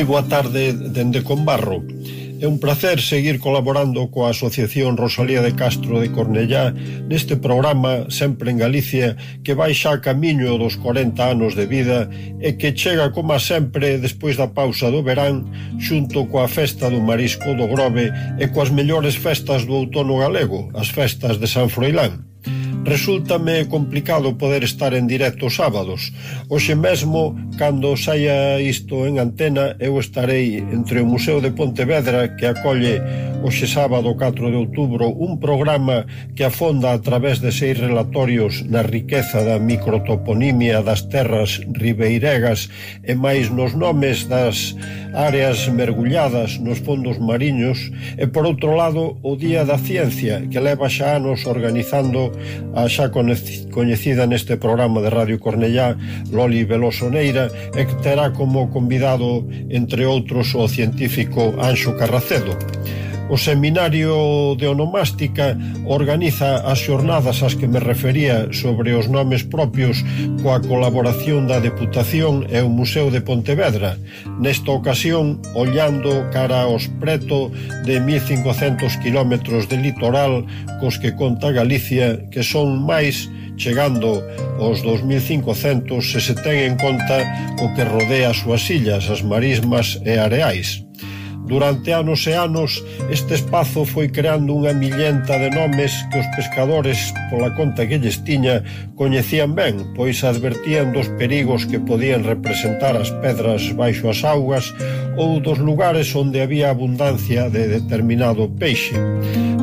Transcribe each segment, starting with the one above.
moi boa tarde dende Combarro. É un placer seguir colaborando coa Asociación Rosalía de Castro de Cornellá neste programa Sempre en Galicia que vai xa a camiño dos 40 anos de vida e que chega como sempre despois da pausa do verán xunto coa festa do marisco do Grove e coas mellores festas do outono galego, as festas de San Froilán. Resúltame complicado poder estar en directo os sábados. Hoxe mesmo, cando saia isto en antena, eu estarei entre o Museo de Pontevedra, que acolle hoxe sábado 4 de outubro un programa que afonda a través de seis relatorios na riqueza da microtoponimia das terras ribeiregas e máis nos nomes das áreas mergulladas nos fondos mariños e por outro lado o Día da Ciencia que leva xa anos organizando a xa coñecida neste programa de Radio Cornellá, Loli Veloso Neira, e que terá como convidado, entre outros, o científico Anxo Carracedo. O Seminario de Onomástica organiza as xornadas ás que me refería sobre os nomes propios coa colaboración da Deputación e o Museo de Pontevedra. Nesta ocasión, ollando cara aos preto de 1500 km de litoral cos que conta Galicia, que son máis chegando aos 2500 se se ten en conta o que rodea as súas illas, as marismas e areais. Durante anos e anos, este espazo foi creando unha millenta de nomes que os pescadores, pola conta que lles tiña, coñecían ben, pois advertían dos perigos que podían representar as pedras baixo as augas ou dos lugares onde había abundancia de determinado peixe.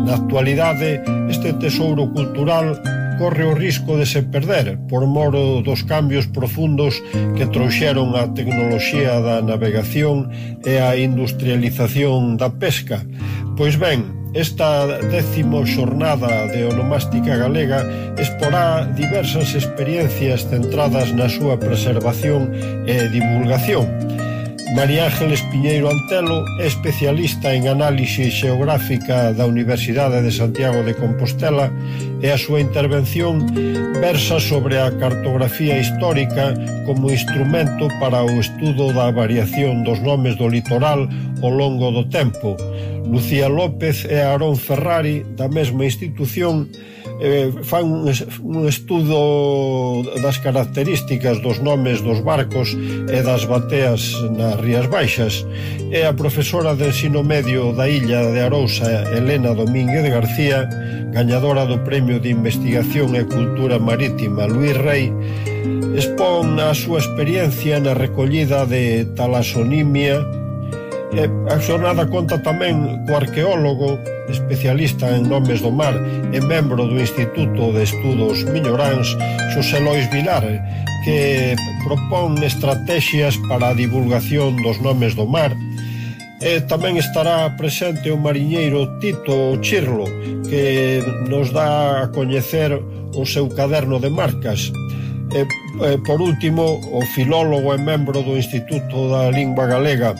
Na actualidade, este tesouro cultural corre o risco de se perder por moro dos cambios profundos que trouxeron a tecnoloxía da navegación e a industrialización da pesca. Pois ben, Esta décimo xornada de onomástica galega exporá diversas experiencias centradas na súa preservación e divulgación. María Ángeles Piñeiro Antelo é especialista en análise xeográfica da Universidade de Santiago de Compostela e a súa intervención versa sobre a cartografía histórica como instrumento para o estudo da variación dos nomes do litoral ao longo do tempo. Lucía López e Aarón Ferrari, da mesma institución, eh, fan un, un estudo das características dos nomes dos barcos e das bateas nas Rías Baixas e a profesora de ensino medio da illa de Arousa, Elena Domínguez García, gañadora do premio Premio de Investigación e Cultura Marítima Luis Rey expón a súa experiencia na recollida de talasonimia e a xornada conta tamén co arqueólogo especialista en nomes do mar e membro do Instituto de Estudos Miñoráns, Xosé Lois Vilar, que propón estrategias para a divulgación dos nomes do mar E tamén estará presente o mariñeiro Tito Chirlo, que nos dá a coñecer o seu caderno de marcas. E, e, por último, o filólogo e membro do Instituto da Lingua Galega,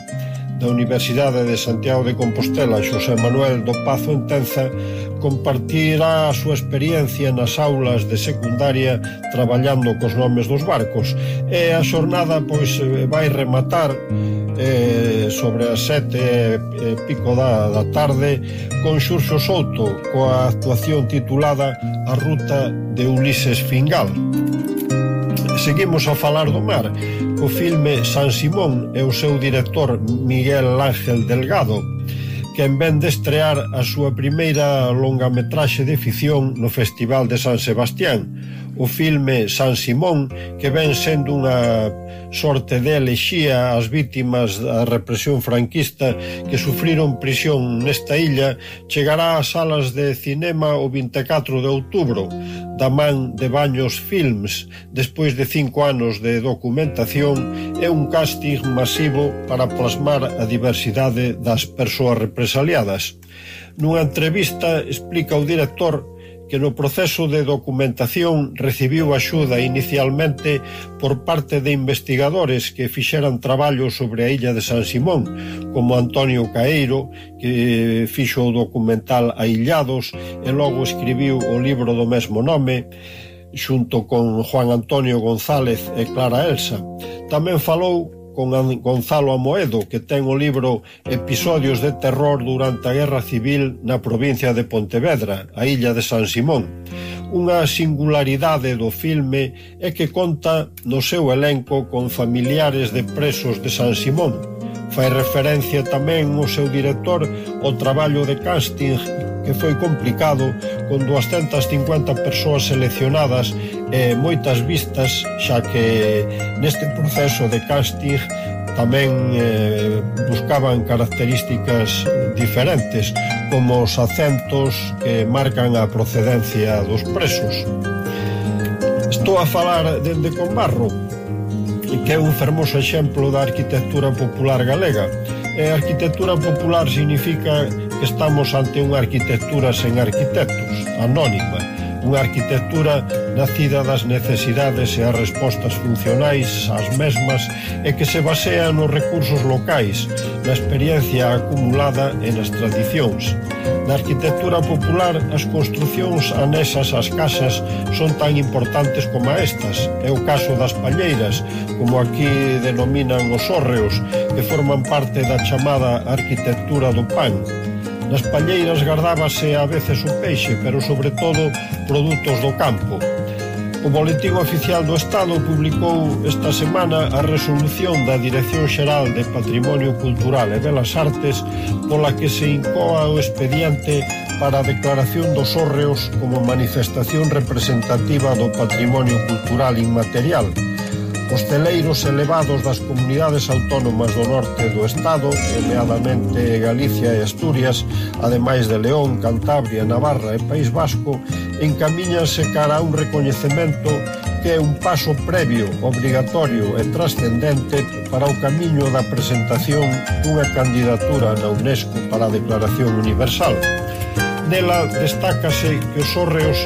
da Universidade de Santiago de Compostela, Xosé Manuel do Pazo Entenza, compartirá a súa experiencia nas aulas de secundaria traballando cos nomes dos barcos. E a xornada pois vai rematar eh, sobre as sete e pico da, da tarde con Xurxo Souto coa actuación titulada A Ruta de Ulises Fingal. Seguimos a falar do mar co filme San Simón e o seu director Miguel Ángel Delgado quen vez de estrear a súa primeira longa metraxe de ficción no Festival de San Sebastián o filme San Simón, que ven sendo unha sorte de elexía ás vítimas da represión franquista que sufriron prisión nesta illa, chegará ás salas de cinema o 24 de outubro, da man de Baños Films, despois de cinco anos de documentación, é un casting masivo para plasmar a diversidade das persoas represaliadas. Nunha entrevista explica o director que no proceso de documentación recibiu axuda inicialmente por parte de investigadores que fixeran traballo sobre a illa de San Simón, como Antonio Caeiro, que fixo o documental Aillados e logo escribiu o libro do mesmo nome, xunto con Juan Antonio González e Clara Elsa. Tamén falou con Gonzalo Amoedo, que ten o libro Episodios de terror durante a Guerra Civil na provincia de Pontevedra, a illa de San Simón. Unha singularidade do filme é que conta no seu elenco con familiares de presos de San Simón, Fai referencia tamén o seu director ao traballo de casting que foi complicado con 250 persoas seleccionadas e moitas vistas xa que neste proceso de casting tamén eh, buscaban características diferentes como os acentos que marcan a procedencia dos presos. Estou a falar dende Combarro, que é un fermoso exemplo da arquitectura popular galega. E a arquitectura popular significa que estamos ante unha arquitectura sen arquitectos, anónima, unha arquitectura nacida das necesidades e as respostas funcionais ás mesmas e que se basea nos recursos locais, na experiencia acumulada e nas tradicións. Na arquitectura popular, as construcións anexas ás casas son tan importantes como estas. É o caso das palleiras, como aquí denominan os hórreos, que forman parte da chamada arquitectura do pan. Nas palleiras gardábase a veces o peixe, pero sobre todo produtos do campo, O Boletín Oficial do Estado publicou esta semana a resolución da Dirección Xeral de Patrimonio Cultural e Belas Artes pola que se incoa o expediente para a declaración dos hórreos como manifestación representativa do patrimonio cultural inmaterial, Os celeiros elevados das comunidades autónomas do norte do Estado, nomeadamente Galicia e Asturias, ademais de León, Cantabria, Navarra e País Vasco, encamíñanse cara a un recoñecemento que é un paso previo, obrigatorio e trascendente para o camiño da presentación dunha candidatura na UNESCO para a Declaración Universal. Nela destácase que os hórreos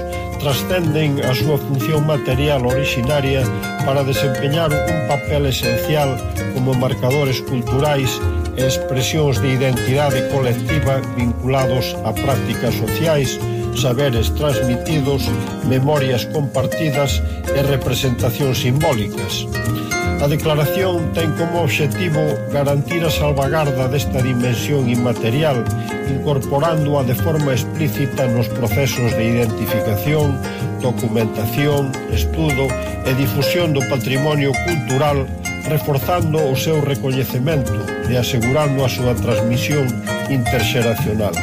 trascenden a súa función material originaria para desempeñar un papel esencial como marcadores culturais e expresións de identidade colectiva vinculados a prácticas sociais, saberes transmitidos, memorias compartidas e representacións simbólicas. A declaración ten como obxectivo garantir a salvagarda desta dimensión inmaterial, incorporándoa de forma explícita nos procesos de identificación, documentación, estudo e difusión do patrimonio cultural, reforzando o seu recoñecemento e asegurando a súa transmisión interxeracional.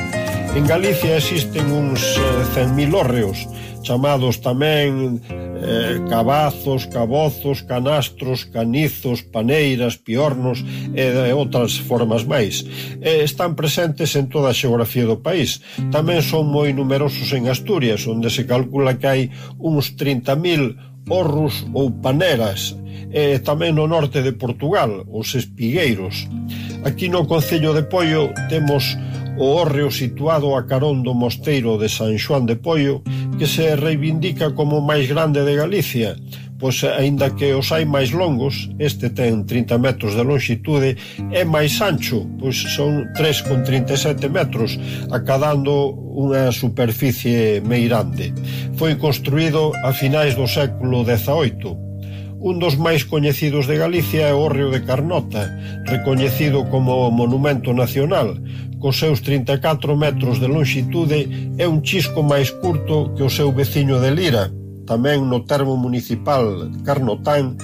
En Galicia existen uns eh, 100.000 hórreos, chamados tamén eh, cabazos, cabozos, canastros, canizos, paneiras, piornos e de outras formas máis. E están presentes en toda a xeografía do país. Tamén son moi numerosos en Asturias, onde se calcula que hai uns 30.000 horros ou paneras, e tamén no norte de Portugal, os espigueiros. Aquí no Concello de Poio temos o hórreo situado a carón do mosteiro de San Xoán de Poio, que se reivindica como o máis grande de Galicia, pois aínda que os hai máis longos, este ten 30 metros de longitude, é máis ancho, pois son 3,37 metros, acadando unha superficie meirande. Foi construído a finais do século XVIII, Un dos máis coñecidos de Galicia é o Río de Carnota, recoñecido como Monumento Nacional. Cos seus 34 metros de longitude é un chisco máis curto que o seu veciño de Lira, tamén no termo municipal Carnotán,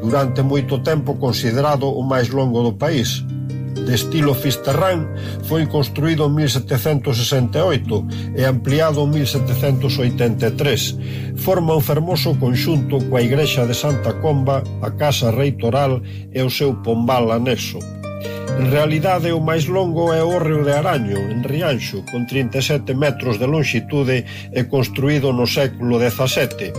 durante moito tempo considerado o máis longo do país de estilo fisterrán foi construído en 1768 e ampliado en 1783. Forma un fermoso conxunto coa igrexa de Santa Comba, a casa reitoral e o seu pombal anexo. En realidade o máis longo é o Órreo de Araño, en Rianxo, con 37 metros de longitude e construído no século XVII.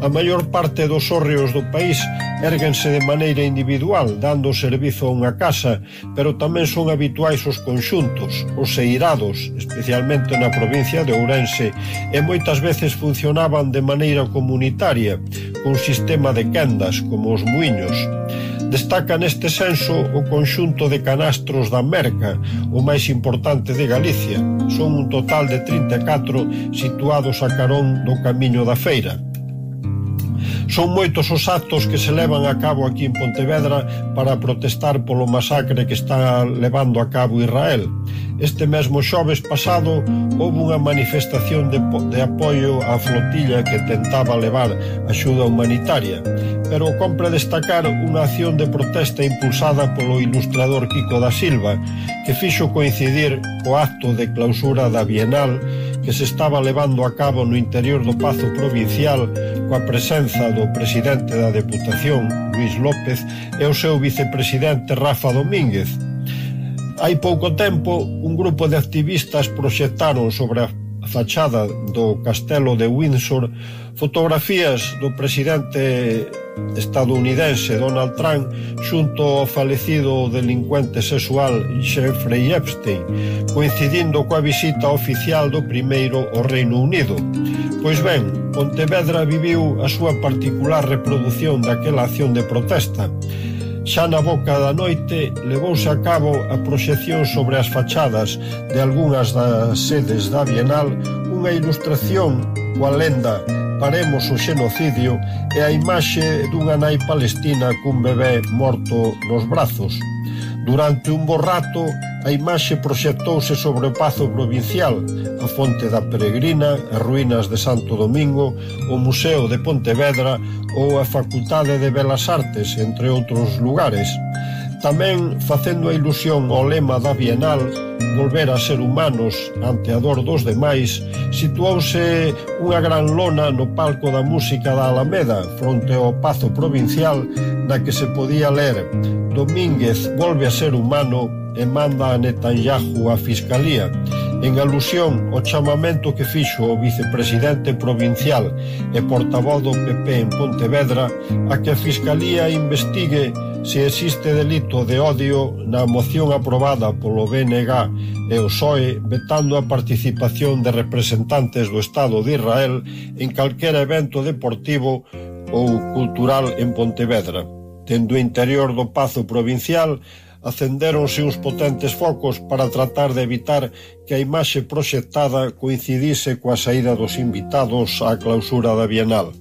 A maior parte dos hórreos do país érguense de maneira individual, dando servizo a unha casa, pero tamén son habituais os conxuntos, os seirados, especialmente na provincia de Ourense, e moitas veces funcionaban de maneira comunitaria, con sistema de quendas, como os muiños. Destaca neste senso o conxunto de canastros da Merca, o máis importante de Galicia. Son un total de 34 situados a carón do Camiño da Feira. Son moitos os actos que se levan a cabo aquí en Pontevedra para protestar polo masacre que está levando a cabo Israel. Este mesmo xoves pasado houve unha manifestación de, de apoio á flotilla que tentaba levar axuda humanitaria, pero compre destacar unha acción de protesta impulsada polo ilustrador Kiko da Silva, que fixo coincidir co acto de clausura da Bienal que se estaba levando a cabo no interior do Pazo Provincial coa presenza do presidente da Deputación, Luis López, e o seu vicepresidente Rafa Domínguez. Hai pouco tempo, un grupo de activistas proxectaron sobre a fachada do castelo de Windsor fotografías do presidente estadounidense Donald Trump xunto ao falecido delincuente sexual Jeffrey Epstein, coincidindo coa visita oficial do primeiro ao Reino Unido. Pois ben, Pontevedra viviu a súa particular reproducción daquela acción de protesta. Xa na boca da noite levouse a cabo a proxección sobre as fachadas de algunhas das sedes da Bienal unha ilustración coa lenda comparemos o xenocidio e a imaxe dunha nai palestina cun bebé morto nos brazos. Durante un bo rato, a imaxe proxectouse sobre o Pazo Provincial, a Fonte da Peregrina, as ruínas de Santo Domingo, o Museo de Pontevedra ou a Facultade de Belas Artes, entre outros lugares. Tamén facendo a ilusión ao lema da Bienal volver a ser humanos ante a dor dos demais, situouse unha gran lona no palco da música da Alameda, fronte ao Pazo Provincial, na que se podía ler Domínguez volve a ser humano e manda a Netanyahu a Fiscalía, en alusión ao chamamento que fixo o vicepresidente provincial e portavoz do PP en Pontevedra a que a Fiscalía investigue se existe delito de odio na moción aprobada polo BNG e o PSOE vetando a participación de representantes do Estado de Israel en calquera evento deportivo ou cultural en Pontevedra. Tendo o interior do Pazo Provincial, acenderonse uns potentes focos para tratar de evitar que a imaxe proxectada coincidise coa saída dos invitados á clausura da Bienal.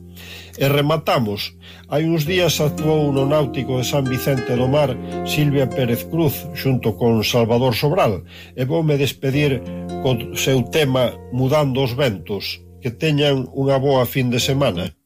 E rematamos. Hai uns días actuou no Náutico de San Vicente do Mar Silvia Pérez Cruz xunto con Salvador Sobral e voume despedir co seu tema Mudando os ventos. Que teñan unha boa fin de semana.